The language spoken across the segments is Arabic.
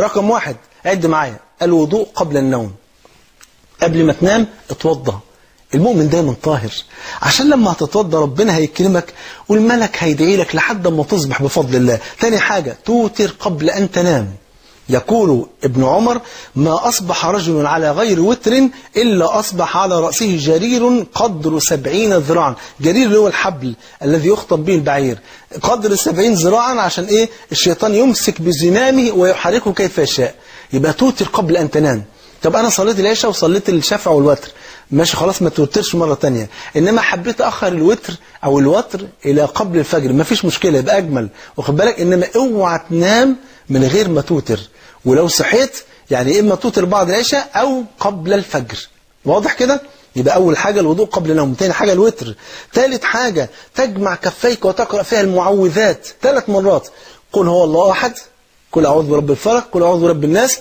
رقم واحد عد معايا. الوضوء قبل النوم. قبل ما تنام اتوضى. المؤمن دايما طاهر. عشان لما هتتوضى ربنا هيكرمك والملك هيدعي لك لحد ما تصبح بفضل الله. تاني حاجة توتر قبل أن تنام. يقول ابن عمر ما أصبح رجل على غير وتر إلا أصبح على رأسه جرير قدر سبعين ذراعا. جرير اللي هو الحبل الذي يخطب به البعير. قدر سبعين ذراعا عشان إيه؟ الشيطان يمسك بزمامه ويحركه كيف يشاء. يبقى توتر قبل أن تنام. طب أنا صليت العشاء وصليت الشفع والوتر. ماشي خلاص ما توترش مرة تانية. إنما حبيت أخر الوتر أو الوتر إلى قبل الفجر. ما فيش مشكلة يبقى أجمل. واخد بالك؟ إنما اوعى تنام من غير ما توتر. ولو صحيت يعني إما توتر بعد العشاء أو قبل الفجر. واضح كده؟ يبقى أول حاجة الوضوء قبل النوم. تاني حاجة الوتر. ثالث حاجة تجمع كفيك وتقرأ فيها المعوذات ثلاث مرات. قل هو الله أحد قل أعوذ برب الفلق قل أعوذ برب الناس.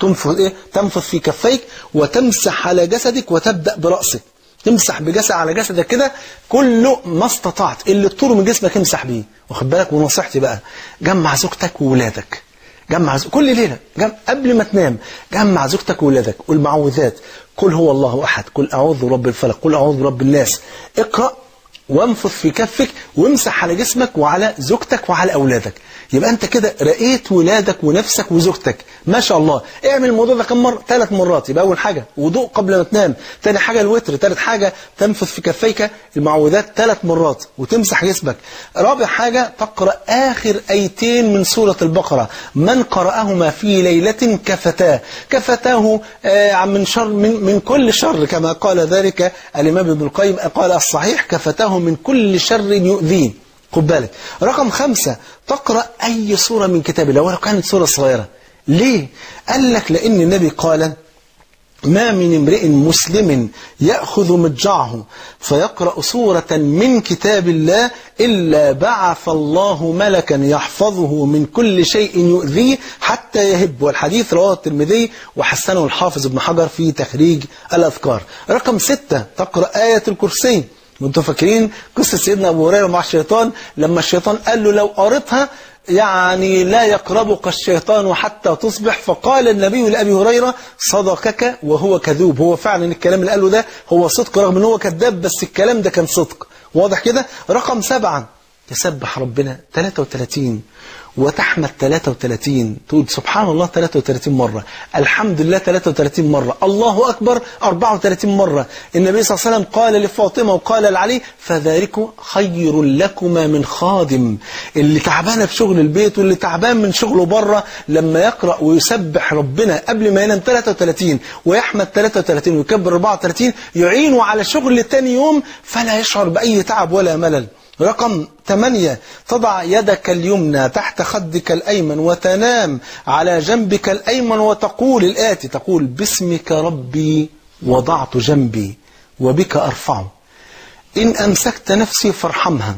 تنفذ إيه؟ تنفذ في كفيك وتمسح على جسدك وتبدأ برأسك. تمسح بجسد على جسدك كده كله ما استطعت اللي تطور من جسمك امسح بيه. واخد بالك؟ ونصيحتي بقى جمع زوجتك وولادك. جمع زو... كل ليلة جمع... قبل ما تنام جمع زوجتك وولادك والمعوذات. قل هو الله أحد قل أعوذ برب الفلق قل أعوذ برب الناس. اقرأ وانفض في كفك وامسح على جسمك وعلى زوجتك وعلى أولادك. يبقى أنت كده رأيت ولادك ونفسك وزوجتك. ما شاء الله. اعمل الموضوع ده كم مرة؟ ثلاث مرات. يبقى أول حاجة وضوء قبل ما تنام. ثاني حاجة الوتر. ثالث حاجة تنفذ في كفيك المعوذات ثلاث مرات وتمسح جسمك. رابع حاجة تقرأ آخر أيتين من سورة البقرة. من قرأهما في ليلة كفتاه. كفتاه آه من شر من, من كل شر كما قال ذلك الإمام ابن القيم. قال الصحيح كفتاه من كل شر يؤذيه خد بالك. رقم خمسة تقرأ أي سورة من كتاب الله. ولو كانت سورة صغيرة. ليه؟ قال لك لأن النبي قال ما من امرئ مسلم يأخذ مضجعه فيقرأ سورة من كتاب الله إلا بعث الله ملكا يحفظه من كل شيء يؤذيه حتى يهب. والحديث رواه الترمذي وحسنه الحافظ ابن حجر في تخريج الأذكار. رقم ستة تقرأ آية الكرسي. وأنتم فاكرين قصة سيدنا أبو هريرة مع الشيطان؟ لما الشيطان قال له لو قريتها يعني لا يقربك الشيطان حتى تصبح. فقال النبي لأبي هريرة صدقك وهو كذوب. هو فعلا الكلام اللي قاله ده هو صدق رغم إن هو كذاب بس الكلام ده كان صدق. واضح كده؟ رقم سبعة. تسبح ربنا 33 وتحمد 33 تقول سبحان الله 33 مرة. الحمد لله 33 مرة. الله أكبر 34 مرة. النبي صلى الله عليه وسلم قال لفاطمة وقال لعلي فذلك خير لكما من خادم. اللي تعبانة في شغل البيت واللي تعبان من شغله برة لما يقرأ ويسبح ربنا قبل ما ينام 33 ويحمد 33 ويكبر 34 يعينه على شغل تاني يوم فلا يشعر بأي تعب ولا ملل. رقم 8 تضع يدك اليمنى تحت خدك الأيمن وتنام على جنبك الأيمن وتقول الآتي تقول باسمك ربي وضعت جنبي وبك أرفعه. إن أمسكت نفسي فارحمها.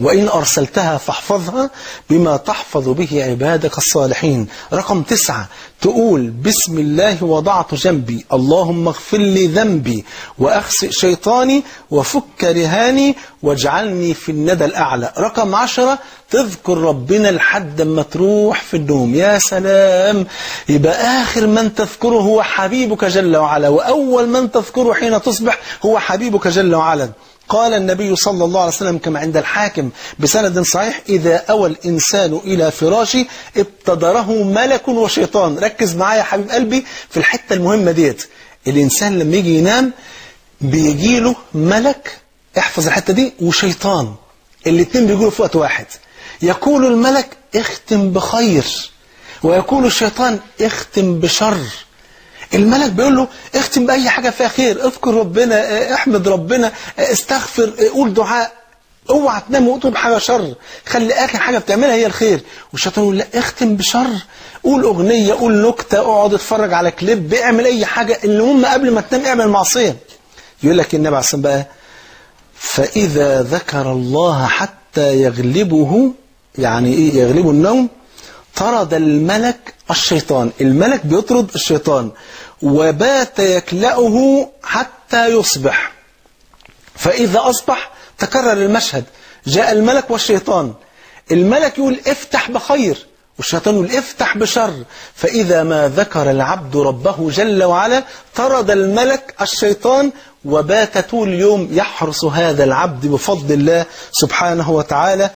وإن أرسلتها فاحفظها بما تحفظ به عبادك الصالحين. رقم تسعة تقول بسم الله وضعت جنبي اللهم اغفر لي ذنبي وأخسئ شيطاني وفك رهاني واجعلني في الندى الأعلى. رقم عشرة تذكر ربنا لحد ما تروح في النوم. يا سلام. يبقى آخر من تذكره هو حبيبك جل وعلا وأول من تذكره حين تصبح هو حبيبك جل وعلا. قال النبي صلى الله عليه وسلم كما عند الحاكم بسند صحيح إذا أوى الإنسان إلى فراشه ابتدره ملك وشيطان. ركز معايا يا حبيب قلبي في الحتة المهمة ديت. الإنسان لما يجي ينام بيجي له ملك. احفظ الحتة دي وشيطان. الاثنين بيجوا في وقت واحد. يقول الملك اختم بخير ويقول الشيطان اختم بشر. الملك بيقول له اختم بأي حاجة فيها خير اذكر ربنا احمد ربنا استغفر قول دعاء. اوعى تنام وتقول حاجة شر. خلي آخر حاجة بتعملها هي الخير. والشيطان يقول لا اختم بشر. قول أغنية قول نكتة اقعد اتفرج على كليب اعمل أي حاجة المهم قبل ما تنام اعمل معصية. يقول لك النبي عليه الصلاة بقى فإذا ذكر الله حتى يغلبه يعني إيه يغلبه النوم طرد الملك الشيطان. الملك بيطرد الشيطان. وبات يكلأه حتى يصبح. فإذا أصبح تكرر المشهد. جاء الملك والشيطان. الملك يقول افتح بخير والشيطان يقول افتح بشر. فإذا ما ذكر العبد ربه جل وعلا طرد الملك الشيطان وبات طول اليوم يحرس هذا العبد بفضل الله سبحانه وتعالى.